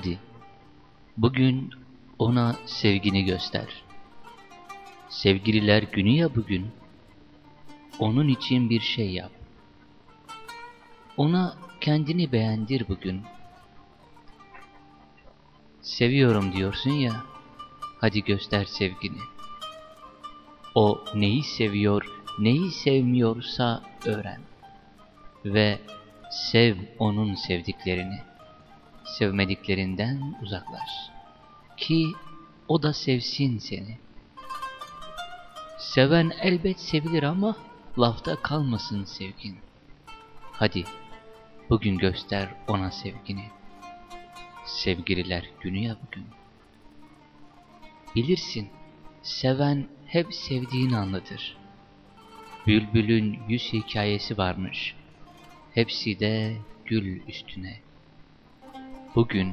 Hadi, bugün ona sevgini göster. Sevgililer günü ya bugün. Onun için bir şey yap. Ona kendini beğendir bugün. Seviyorum diyorsun ya, hadi göster sevgini. O neyi seviyor, neyi sevmiyorsa öğren. Ve sev onun sevdiklerini. Sevmediklerinden uzaklaş. Ki o da sevsin seni. Seven elbet sevilir ama lafta kalmasın sevgin. Hadi bugün göster ona sevgini. Sevgililer günü ya bugün. Bilirsin, seven hep sevdiğini anlatır. Bülbülün yüz hikayesi varmış. Hepsi de gül üstüne. Bugün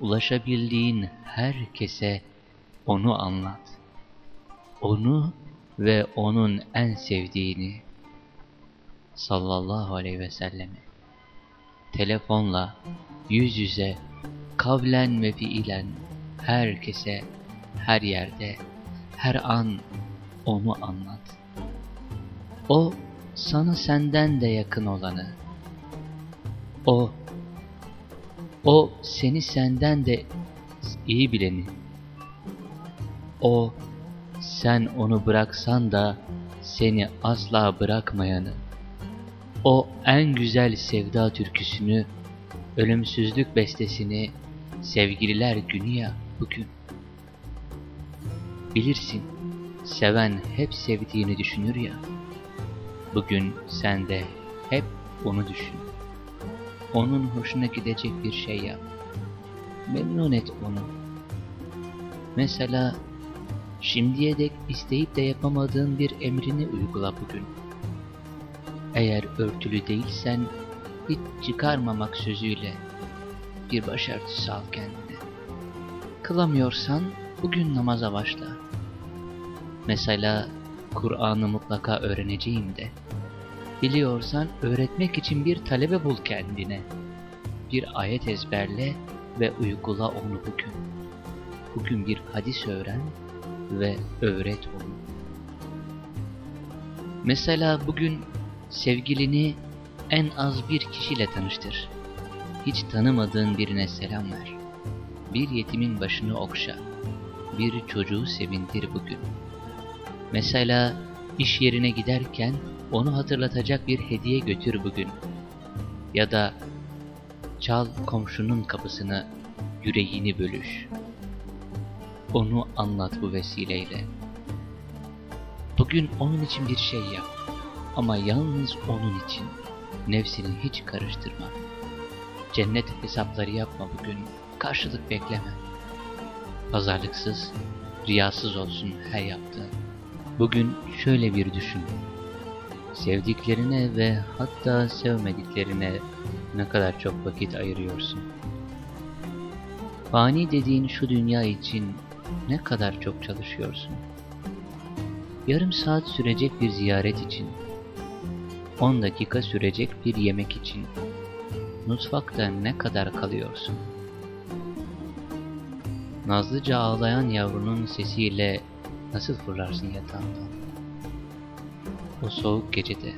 ulaşabildiğin herkese onu anlat. Onu ve onun en sevdiğini sallallahu aleyhi ve sellemi telefonla, yüz yüze, kavlen ve fiilen herkese, her yerde, her an onu anlat. O sana senden de yakın olanı. O, o seni senden de iyi bileni. O, sen onu bıraksan da seni asla bırakmayanı. O en güzel sevda türküsünü, ölümsüzlük bestesini, sevgililer günü ya bugün. Bilirsin, seven hep sevdiğini düşünür ya. Bugün sen de hep onu düşün. Onun hoşuna gidecek bir şey yap. Memnun et onu. Mesela şimdiye dek isteyip de yapamadığın bir emrini uygula bugün. Eğer örtülü değilsen hiç çıkarmamak sözüyle bir başarısı sal kendine. Kılamıyorsan bugün namaza başla. Mesela Kur'an'ı mutlaka öğreneceğim de. Biliyorsan öğretmek için bir talebe bul kendine. Bir ayet ezberle ve uygula onu bugün. Bugün bir hadis öğren ve öğret onu. Mesela bugün sevgilini en az bir kişiyle tanıştır. Hiç tanımadığın birine selam ver. Bir yetimin başını okşa. Bir çocuğu sevindir bugün. Mesela iş yerine giderken onu hatırlatacak bir hediye götür bugün. Ya da çal komşunun kapısını, yüreğini bölüş. Onu anlat bu vesileyle. Bugün onun için bir şey yap. Ama yalnız onun için. Nefsini hiç karıştırma. Cennet hesapları yapma bugün. Karşılık bekleme. Pazarlıksız, riyasız olsun her yaptığın. Bugün şöyle bir düşün. Sevdiklerine ve hatta sevmediklerine ne kadar çok vakit ayırıyorsun. Fani dediğin şu dünya için ne kadar çok çalışıyorsun. Yarım saat sürecek bir ziyaret için, 10 dakika sürecek bir yemek için mutfakta ne kadar kalıyorsun? Nazlıca ağlayan yavrunun sesiyle nasıl fırlarsın yatağından? O soğuk gecede.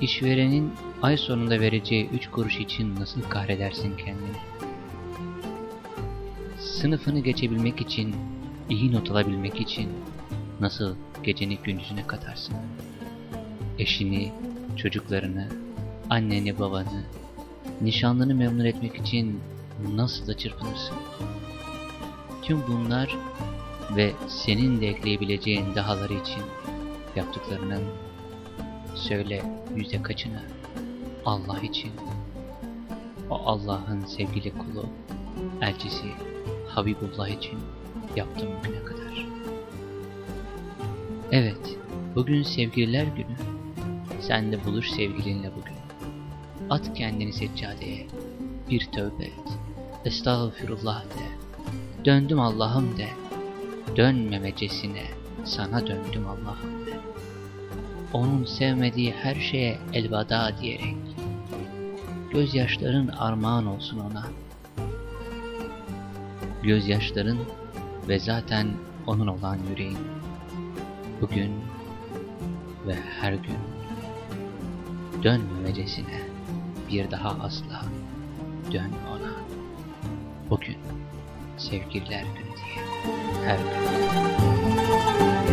İşverenin ay sonunda vereceği üç kuruş için nasıl kahredersin kendini? Sınıfını geçebilmek için, iyi not alabilmek için nasıl geceni gündüzüne katarsın? Eşini, çocuklarını, anneni, babanı, nişanlını memnun etmek için nasıl da çırpınırsın? Tüm bunlar ve senin de ekleyebileceğin dahaları için yaptıklarının söyle yüzde kaçını Allah için o Allah'ın sevgili kulu elçisi Habibullah için yaptım bugüne kadar. Evet, bugün sevgililer günü. Sen de buluş sevgilinle bugün. At kendini seccadeye, bir tövbe et. Estağfirullah de. Döndüm Allah'ım de. Dönmemecesine sana döndüm Allah'ım. Onun sevmediği her şeye elveda diyerek. Gözyaşların armağan olsun ona. gözyaşların ve zaten onun olan yüreğin. Bugün ve her gün dönmemecesine bir daha asla dön ona. Bugün sevgililer günü diye her gün.